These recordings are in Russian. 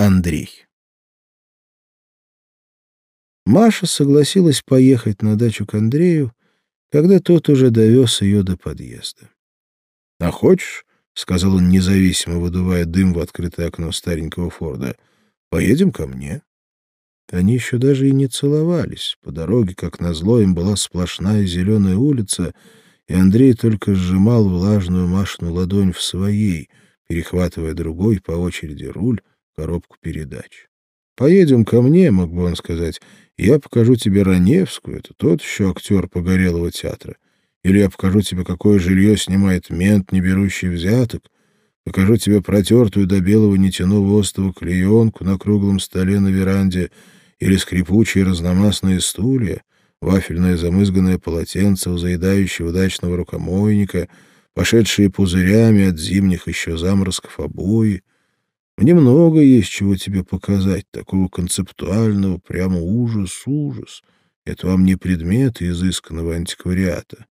Андрей. Маша согласилась поехать на дачу к Андрею, когда тот уже довез ее до подъезда. — А хочешь, — сказал он независимо, выдувая дым в открытое окно старенького Форда, — поедем ко мне. Они еще даже и не целовались. По дороге, как назло, им была сплошная зеленая улица, и Андрей только сжимал влажную Машину ладонь в своей, перехватывая другой по очереди руль, коробку передач. «Поедем ко мне», — мог бы он сказать, — «я покажу тебе Раневскую, это тот еще актер Погорелого театра. Или я покажу тебе, какое жилье снимает мент, не берущий взяток. Покажу тебе протертую до белого нитяного остова клеенку на круглом столе на веранде или скрипучие разномастные стулья, вафельное замызганное полотенце у заедающего дачного рукомойника, пошедшие пузырями от зимних еще заморозков обои — мне много есть чего тебе показать, такого концептуального, прямо ужас-ужас. Это вам не предметы изысканного антиквариата.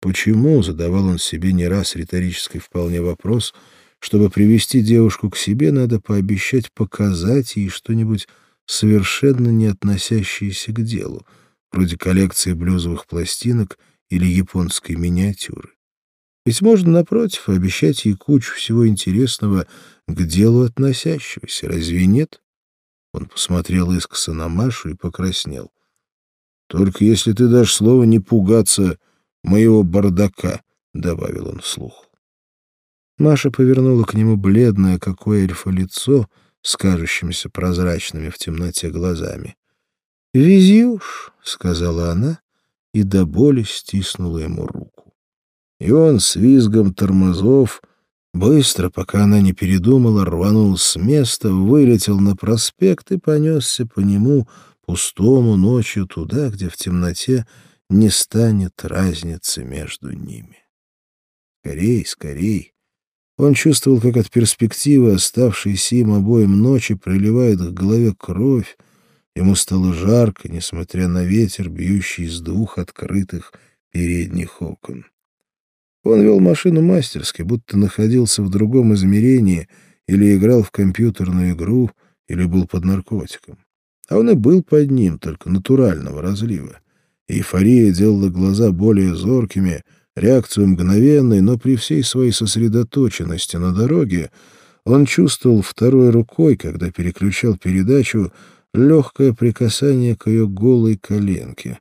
Почему, задавал он себе не раз риторический вполне вопрос, чтобы привести девушку к себе, надо пообещать показать ей что-нибудь совершенно не относящееся к делу, вроде коллекции блюзовых пластинок или японской миниатюры. Ведь можно, напротив, обещать ей кучу всего интересного к делу относящегося, разве нет? Он посмотрел искоса на Машу и покраснел. — Только если ты дашь слово не пугаться моего бардака, — добавил он вслух. Маша повернула к нему бледное, как у эльфа, лицо с кажущимися прозрачными в темноте глазами. — Вези уж, — сказала она и до боли стиснула ему руку. И он с визгом тормозов Быстро, пока она не передумала, рванул с места, вылетел на проспект и понесся по нему пустому ночью туда, где в темноте не станет разницы между ними. Скорей, скорей. Он чувствовал, как от перспективы, оставшейся им обоим ночи, приливает к голове кровь. Ему стало жарко, несмотря на ветер, бьющий из двух открытых передних окон. Он вел машину мастерски, будто находился в другом измерении или играл в компьютерную игру, или был под наркотиком. А он и был под ним, только натурального разлива. Эйфория делала глаза более зоркими, реакцию мгновенной, но при всей своей сосредоточенности на дороге он чувствовал второй рукой, когда переключал передачу, легкое прикасание к ее голой коленке.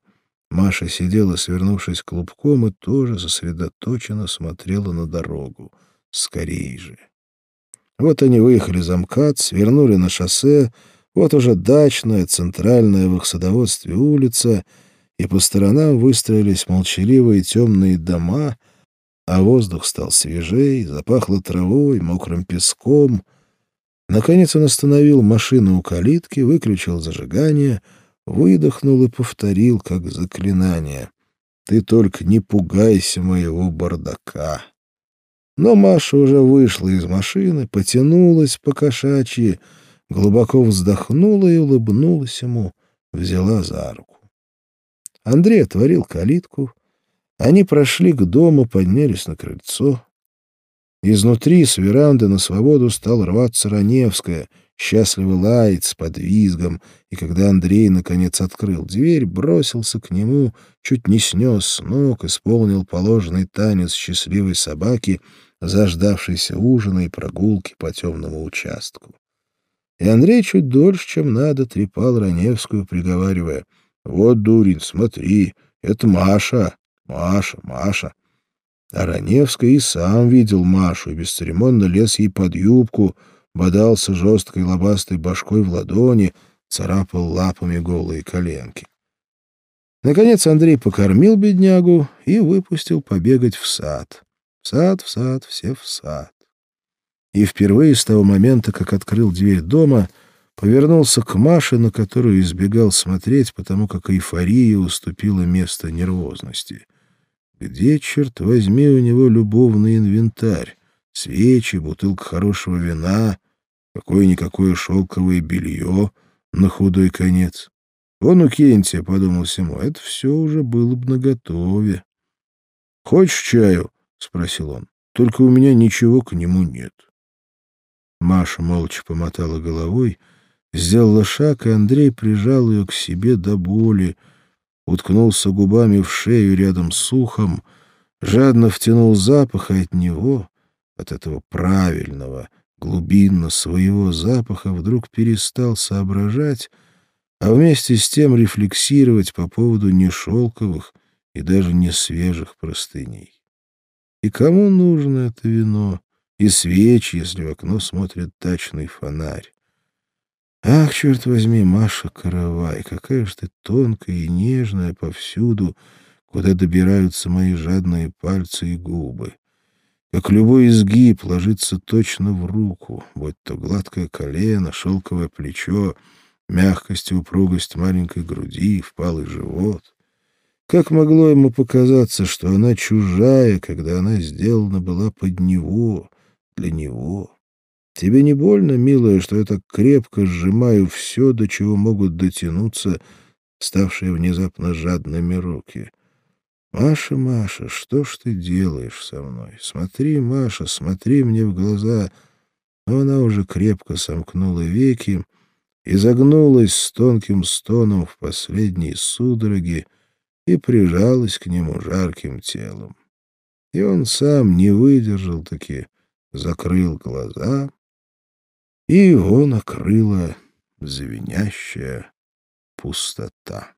Маша сидела, свернувшись клубком, и тоже сосредоточенно смотрела на дорогу. Скорей же. Вот они выехали за МКАД, свернули на шоссе, вот уже дачная, центральная в их садоводстве улица, и по сторонам выстроились молчаливые темные дома, а воздух стал свежей, запахло травой, мокрым песком. Наконец он остановил машину у калитки, выключил зажигание — выдохнул и повторил, как заклинание. «Ты только не пугайся моего бардака». Но Маша уже вышла из машины, потянулась по кошачьи, глубоко вздохнула и улыбнулась ему, взяла за руку. Андрей отворил калитку. Они прошли к дому, поднялись на крыльцо. Изнутри, с веранды на свободу, стал рваться Раневская — счастливо лает с подвизгом, и когда Андрей наконец открыл дверь, бросился к нему, чуть не снес с ног, исполнил положенный танец счастливой собаки, заждавшейся ужина и прогулки по темному участку. И Андрей чуть дольше, чем надо, трепал Раневскую, приговаривая, «Вот, дурень, смотри, это Маша, Маша, Маша». А Раневская и сам видел Машу и бесцеремонно лез ей под юбку — бодался жесткой лобастой башкой в ладони, царапал лапами голые коленки. Наконец Андрей покормил беднягу и выпустил побегать в сад. В сад, в сад, все в сад. И впервые с того момента, как открыл дверь дома, повернулся к Маше, на которую избегал смотреть, потому как эйфория уступила место нервозности. Где, черт возьми, у него любовный инвентарь? Свечи, бутылка хорошего вина, Какое-никакое шелковое белье на худой конец. Он у Кентия, — подумал Симо, — это все уже было бы наготове. — Хочешь чаю? — спросил он. — Только у меня ничего к нему нет. Маша молча помотала головой, сделала шаг, и Андрей прижал ее к себе до боли, уткнулся губами в шею рядом с ухом, жадно втянул запах, от него, от этого правильного, глубинно своего запаха, вдруг перестал соображать, а вместе с тем рефлексировать по поводу нешелковых и даже не свежих простыней. И кому нужно это вино? И свечи, если в окно смотрит тачный фонарь. Ах, черт возьми, Маша Каравай, какая же ты тонкая и нежная повсюду, куда добираются мои жадные пальцы и губы. Как любой изгиб ложится точно в руку, будь то гладкое колено, шелковое плечо, мягкость и упругость маленькой груди, впалый живот. Как могло ему показаться, что она чужая, когда она сделана была под него, для него? Тебе не больно, милая, что я так крепко сжимаю все, до чего могут дотянуться ставшие внезапно жадными руки? Маша, Маша, что ж ты делаешь со мной? Смотри, Маша, смотри мне в глаза. Но она уже крепко сомкнула веки, и загнулась с тонким стоном в последней судороге и прижалась к нему жарким телом. И он сам не выдержал таки, закрыл глаза, и его накрыла звенящая пустота.